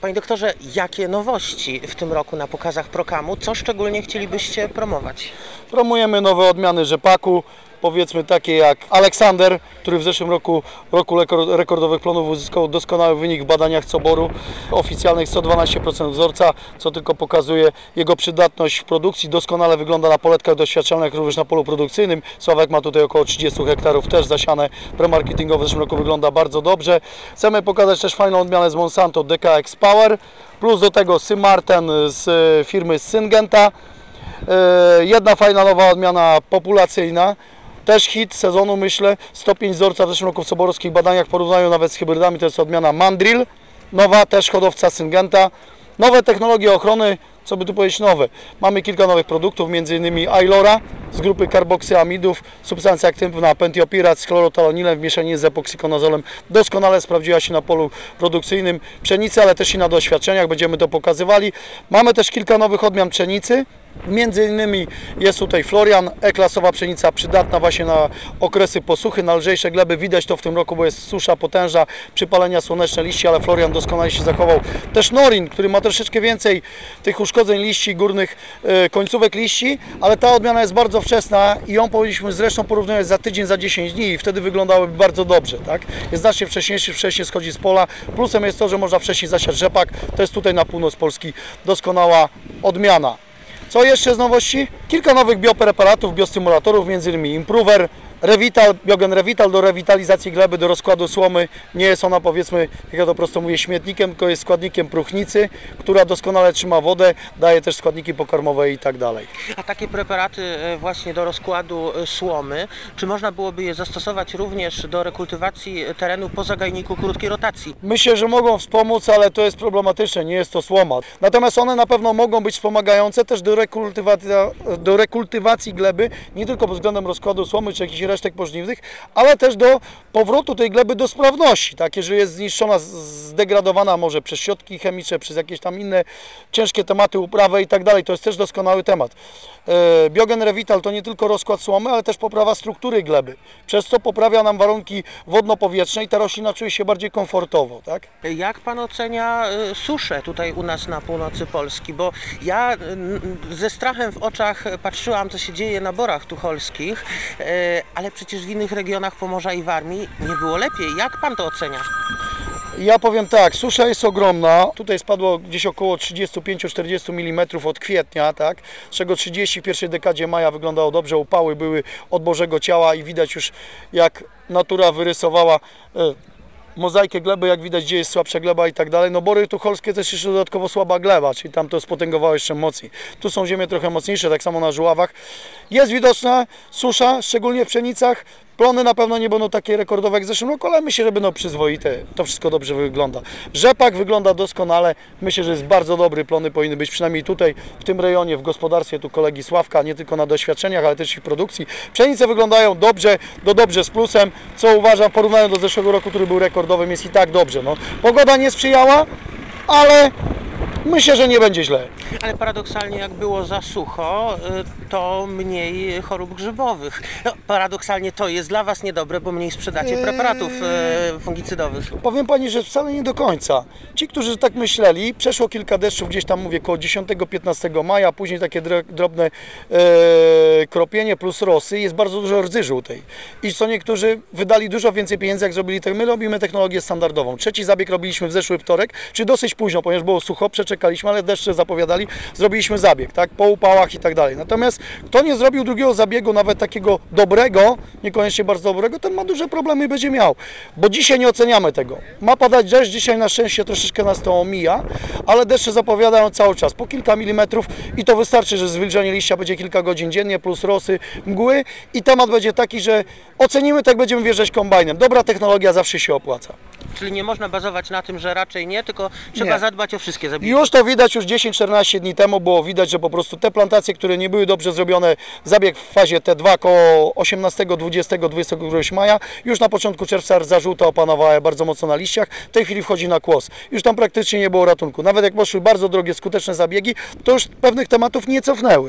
Panie doktorze, jakie nowości w tym roku na pokazach Prokamu? Co szczególnie chcielibyście promować? Promujemy nowe odmiany rzepaku, powiedzmy takie jak Aleksander, który w zeszłym roku, roku rekord- rekordowych plonów uzyskał doskonały wynik w badaniach Coboru, oficjalnych 112% wzorca, co tylko pokazuje jego przydatność w produkcji. Doskonale wygląda na poletkach doświadczalnych, również na polu produkcyjnym. Sławek ma tutaj około 30 hektarów też zasiane, premarketingowo w zeszłym roku wygląda bardzo dobrze. Chcemy pokazać też fajną odmianę z Monsanto DKX Power, plus do tego Symarten z firmy Syngenta. E, Jedna fajna nowa odmiana populacyjna. Też hit sezonu myślę. Stopień wzorca w zeszłym roku w soborowskich badaniach porównają nawet z hybrydami. To jest odmiana Mandrill. Nowa też hodowca Syngenta. Nowe technologie ochrony, co by tu powiedzieć nowe. Mamy kilka nowych produktów, m.in. Ailora z grupy karboksyamidów, substancja aktywna pentiopirat z chlorotalonilem w mieszaninie z epoksykonazolem. Doskonale sprawdziła się na polu produkcyjnym pszenicy, ale też i na doświadczeniach. Będziemy to pokazywali. Mamy też kilka nowych odmian pszenicy. Między innymi jest tutaj Florian, E-klasowa pszenica przydatna właśnie na okresy posuchy, na lżejsze gleby. Widać to w tym roku, bo jest susza potężna, przypalenia słoneczne liści, ale Florian doskonale się zachował. Też Norin, który ma troszeczkę więcej tych uszkodzeń liści, górnych e, końcówek liści, ale ta odmiana jest bardzo wczesna i ją powinniśmy zresztą porównywać za tydzień, za 10 dni i wtedy wyglądałyby bardzo dobrze. Tak? Jest znacznie wcześniejszy, wcześniej schodzi z pola. Plusem jest to, że można wcześniej zasiać rzepak. To jest tutaj na północ Polski doskonała odmiana. Co jeszcze z nowości? Kilka nowych biopreparatów, biostymulatorów, m.in. Improver, Revital, Biogen Revital do rewitalizacji gleby, do rozkładu słomy. Nie jest ona powiedzmy, jak ja to prosto mówię, śmietnikiem, tylko jest składnikiem próchnicy, która doskonale trzyma wodę, daje też składniki pokarmowe i tak dalej. A takie preparaty e, właśnie do rozkładu e, słomy, czy można byłoby je zastosować również do rekultywacji terenu po zagajniku krótkiej rotacji? Myślę, że mogą wspomóc, ale to jest problematyczne, nie jest to słoma. Natomiast one na pewno mogą być wspomagające też do, rekultywacja, do rekultywacji gleby, nie tylko pod względem rozkładu słomy czy jakichś resztek pożniwnych, ale też do powrotu tej gleby do sprawności. Tak, jeżeli jest zniszczona, zdegradowana może przez środki chemiczne, przez jakieś tam inne ciężkie tematy, uprawę i tak dalej, to jest też doskonały temat. E, Biogen Revital to nie tylko rozkład słomy, ale też poprawa struktury gleby, przez co poprawia nam warunki wodno-powietrzne i ta roślina czuje się bardziej komfortowo. Tak? Jak pan ocenia e, suszę tutaj u nas na północy Polski? Bo ja ze strachem w oczach patrzyłam, co się dzieje na borach tucholskich, e, ale przecież w innych regionach Pomorza i Warmii nie było lepiej. Jak pan to ocenia? Ja powiem tak, susza jest ogromna. Tutaj spadło gdzieś około 35-40 mm od kwietnia, tak? Z czego 30 w pierwszej dekadzie maja wyglądało dobrze, upały były od Bożego Ciała i widać już jak natura wyrysowała e, mozaikę gleby, jak widać gdzie jest słabsza gleba i tak dalej. No bory tucholskie też jeszcze dodatkowo słaba gleba, czyli tam to spotęgowało jeszcze mocniej. Tu są ziemie trochę mocniejsze, tak samo na żuławach. Jest widoczna susza, szczególnie w pszenicach. Plony na pewno nie będą takie rekordowe jak w zeszłym roku, ale myślę, że będą przyzwoite. To wszystko dobrze wygląda. Rzepak wygląda doskonale. Myślę, że jest bardzo dobry. Plony powinny być przynajmniej tutaj, w tym rejonie, w gospodarstwie tu kolegi Sławka, nie tylko na doświadczeniach, ale też i w produkcji. Pszenice wyglądają dobrze, do dobrze z plusem, co uważam, porównując do zeszłego roku, który był rekordowym, jest i tak dobrze. No, pogoda nie sprzyjała, ale myślę, że nie będzie źle. Ale paradoksalnie, jak było za sucho, y, to mniej chorób grzybowych. No, paradoksalnie to jest dla Was niedobre, bo mniej sprzedacie preparatów y, fungicydowych. Powiem Pani, że wcale nie do końca. Ci, którzy tak myśleli, przeszło kilka deszczów gdzieś tam, mówię, koło 10-15 maja, później takie dro- drobne e, kropienie plus rosy, jest bardzo dużo rdzy żółtej. I co niektórzy wydali dużo więcej pieniędzy, jak zrobili tak. My robimy technologię standardową. Trzeci zabieg robiliśmy w zeszły wtorek, czy dosyć późno, ponieważ było sucho, przeczekaliśmy, ale deszcze zapowiadali, zrobiliśmy zabieg, tak, po upałach i tak dalej. Natomiast kto nie zrobił drugiego zabiegu, nawet takiego dobrego, niekoniecznie bardzo dobrego, ten ma duże problemy i będzie miał. Bo dzisiaj nie oceniamy tego. Ma padać deszcz, dzisiaj na szczęście troszeczkę nas to omija, ale deszcze zapowiadają cały czas, po kilka milimetrów i to wystarczy, że zwilżenie liścia będzie kilka godzin dziennie, plus rosy, mgły i temat będzie taki, że ocenimy tak, będziemy wjeżdżać kombajnem. Dobra technologia zawsze się opłaca. Czyli nie można bazować na tym, że raczej nie, tylko trzeba Nie. zadbać o wszystkie zabiegi. Już to widać już 10-14 dni temu było widać, że po prostu te plantacje, które nie były dobrze zrobione, zabieg w fazie T2 koło 18, 20, 22 maja, już na początku czerwca rdza żółta opanowała bardzo mocno na liściach, w tej chwili wchodzi na kłos. Już tam praktycznie nie było ratunku. Nawet jak poszły bardzo drogie, skuteczne zabiegi, to już pewnych tematów nie cofnęły.